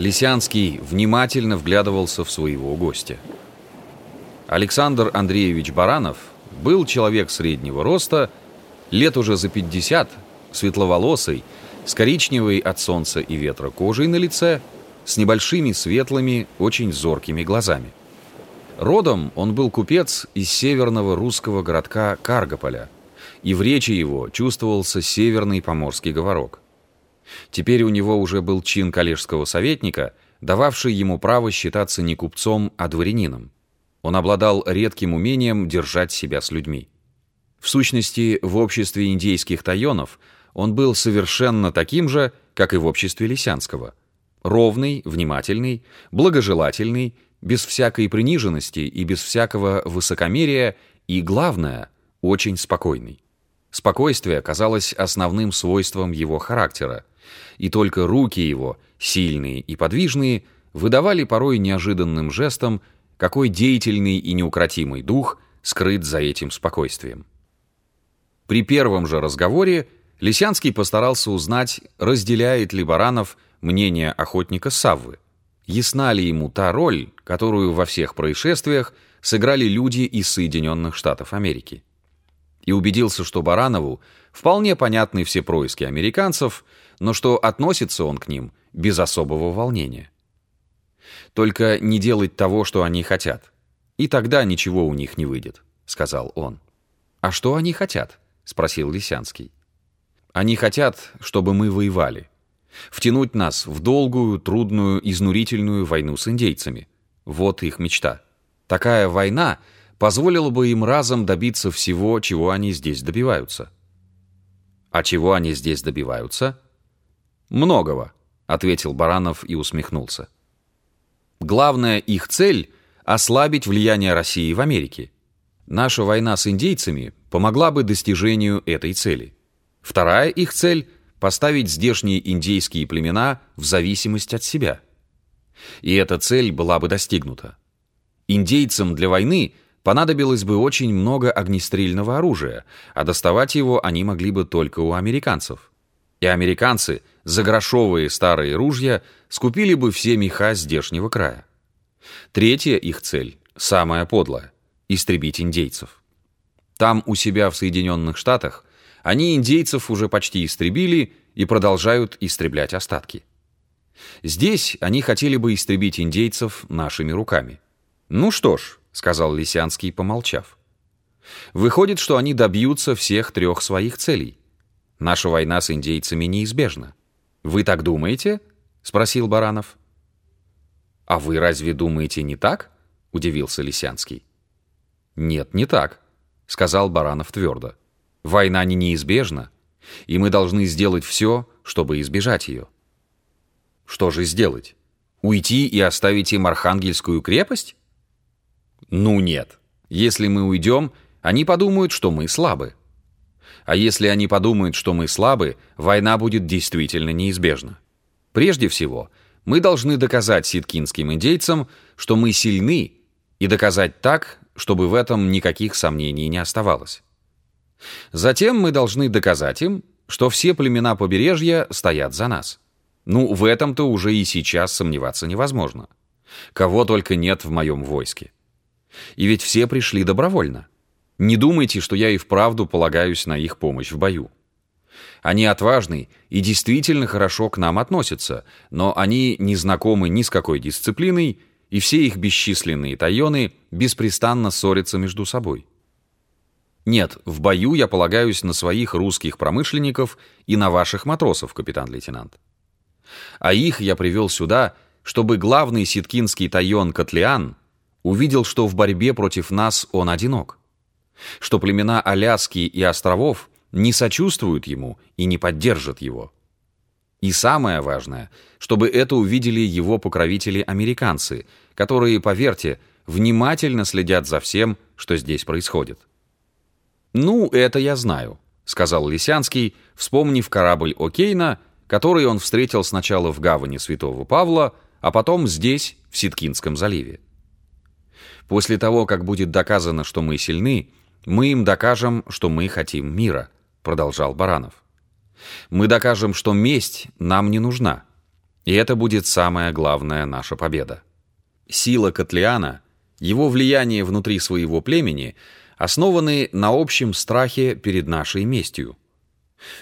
Лисянский внимательно вглядывался в своего гостя. Александр Андреевич Баранов был человек среднего роста, лет уже за 50, светловолосый, с коричневой от солнца и ветра кожей на лице, с небольшими светлыми, очень зоркими глазами. Родом он был купец из северного русского городка Каргополя, и в речи его чувствовался северный поморский говорок. Теперь у него уже был чин коллежского советника, дававший ему право считаться не купцом, а дворянином. Он обладал редким умением держать себя с людьми. В сущности, в обществе индейских тайонов он был совершенно таким же, как и в обществе Лисянского. Ровный, внимательный, благожелательный, без всякой приниженности и без всякого высокомерия и, главное, очень спокойный. Спокойствие казалось основным свойством его характера, и только руки его, сильные и подвижные, выдавали порой неожиданным жестом, какой деятельный и неукротимый дух скрыт за этим спокойствием. При первом же разговоре Лисянский постарался узнать, разделяет ли Баранов мнение охотника Саввы, ясна ли ему та роль, которую во всех происшествиях сыграли люди из Соединенных Штатов Америки и убедился, что Баранову вполне понятны все происки американцев, но что относится он к ним без особого волнения. «Только не делать того, что они хотят, и тогда ничего у них не выйдет», — сказал он. «А что они хотят?» — спросил Лисянский. «Они хотят, чтобы мы воевали, втянуть нас в долгую, трудную, изнурительную войну с индейцами. Вот их мечта. Такая война — позволило бы им разом добиться всего, чего они здесь добиваются. А чего они здесь добиваются? Многого, ответил Баранов и усмехнулся. Главная их цель — ослабить влияние России в Америке. Наша война с индейцами помогла бы достижению этой цели. Вторая их цель — поставить здешние индейские племена в зависимость от себя. И эта цель была бы достигнута. Индейцам для войны — понадобилось бы очень много огнестрельного оружия, а доставать его они могли бы только у американцев. И американцы за грошовые старые ружья скупили бы все меха здешнего края. Третья их цель, самая подлая – истребить индейцев. Там, у себя в Соединенных Штатах, они индейцев уже почти истребили и продолжают истреблять остатки. Здесь они хотели бы истребить индейцев нашими руками. Ну что ж, — сказал Лисянский, помолчав. «Выходит, что они добьются всех трех своих целей. Наша война с индейцами неизбежна. Вы так думаете?» — спросил Баранов. «А вы разве думаете не так?» — удивился Лисянский. «Нет, не так», — сказал Баранов твердо. «Война не неизбежна, и мы должны сделать все, чтобы избежать ее». «Что же сделать? Уйти и оставить им Архангельскую крепость?» Ну нет. Если мы уйдем, они подумают, что мы слабы. А если они подумают, что мы слабы, война будет действительно неизбежна. Прежде всего, мы должны доказать ситкинским индейцам, что мы сильны, и доказать так, чтобы в этом никаких сомнений не оставалось. Затем мы должны доказать им, что все племена побережья стоят за нас. Ну, в этом-то уже и сейчас сомневаться невозможно. Кого только нет в моем войске. И ведь все пришли добровольно. Не думайте, что я и вправду полагаюсь на их помощь в бою. Они отважны и действительно хорошо к нам относятся, но они не знакомы ни с какой дисциплиной, и все их бесчисленные тайоны беспрестанно ссорятся между собой. Нет, в бою я полагаюсь на своих русских промышленников и на ваших матросов, капитан-лейтенант. А их я привел сюда, чтобы главный ситкинский тайон Котлеан увидел, что в борьбе против нас он одинок, что племена Аляски и островов не сочувствуют ему и не поддержат его. И самое важное, чтобы это увидели его покровители-американцы, которые, поверьте, внимательно следят за всем, что здесь происходит. «Ну, это я знаю», — сказал Лисянский, вспомнив корабль О'Кейна, который он встретил сначала в гавани Святого Павла, а потом здесь, в Ситкинском заливе. После того, как будет доказано, что мы сильны, мы им докажем, что мы хотим мира», — продолжал Баранов. «Мы докажем, что месть нам не нужна. И это будет самая главная наша победа. Сила Котлеана, его влияние внутри своего племени основаны на общем страхе перед нашей местью.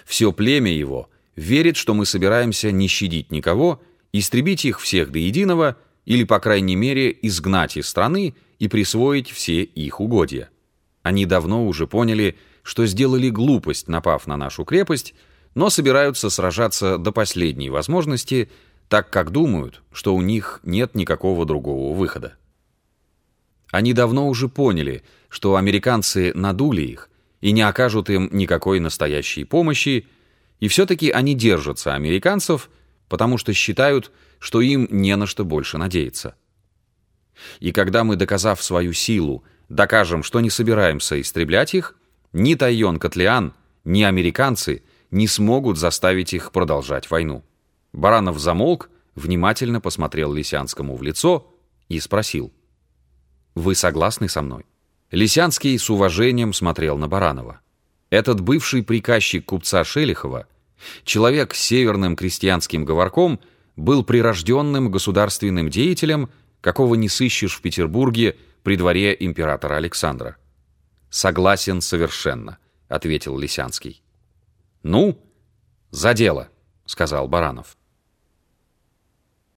Все племя его верит, что мы собираемся не щадить никого, истребить их всех до единого или, по крайней мере, изгнать из страны и присвоить все их угодья. Они давно уже поняли, что сделали глупость, напав на нашу крепость, но собираются сражаться до последней возможности, так как думают, что у них нет никакого другого выхода. Они давно уже поняли, что американцы надули их и не окажут им никакой настоящей помощи, и все-таки они держатся американцев, потому что считают, что им не на что больше надеяться. И когда мы, доказав свою силу, докажем, что не собираемся истреблять их, ни Тайон Котлеан, ни американцы не смогут заставить их продолжать войну. Баранов замолк, внимательно посмотрел Лисянскому в лицо и спросил. «Вы согласны со мной?» Лисянский с уважением смотрел на Баранова. Этот бывший приказчик купца Шелихова, человек с северным крестьянским говорком, был прирожденным государственным деятелем, какого не сыщешь в Петербурге при дворе императора Александра. «Согласен совершенно», — ответил Лисянский. «Ну, за дело», — сказал Баранов.